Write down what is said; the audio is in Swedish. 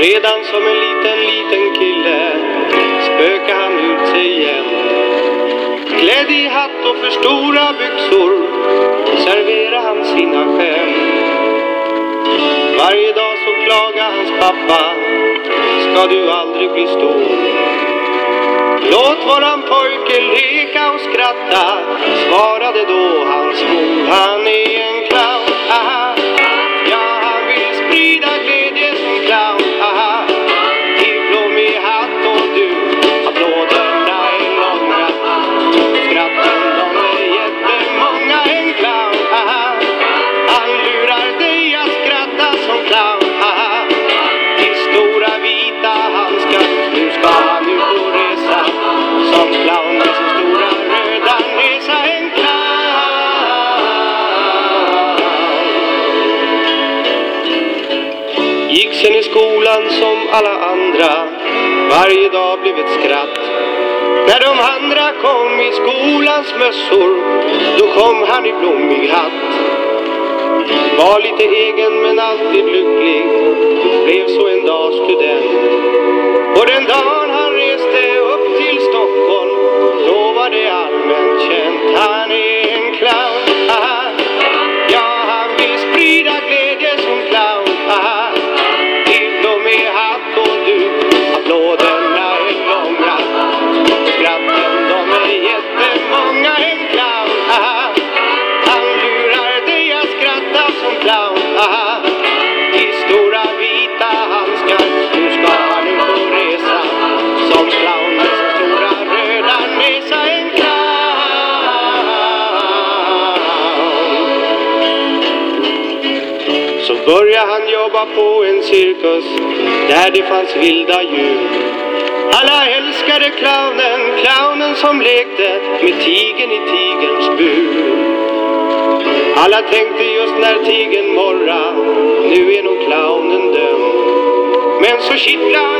Redan som en liten, liten kille spöka han ut sig igen. Klädd i hatt och för stora byxor serverar han sina skämt. Varje dag så klagar hans pappa, ska du aldrig bli stor? Låt våran pojke leka och skratta, svarade då hans mor. Han är skolan som alla andra, varje dag blev ett skratt. När de andra kom i skolans mössor, då kom han i blommig hatt. Var lite egen men alltid lycklig, blev så en dag student. Och den dagen började han jobba på en cirkus där det fanns vilda djur. Alla älskade clownen, clownen som lekte med tigen i tigerns bur. Alla tänkte just när tigen morra, nu är nog clownen dömd. Men så kittlade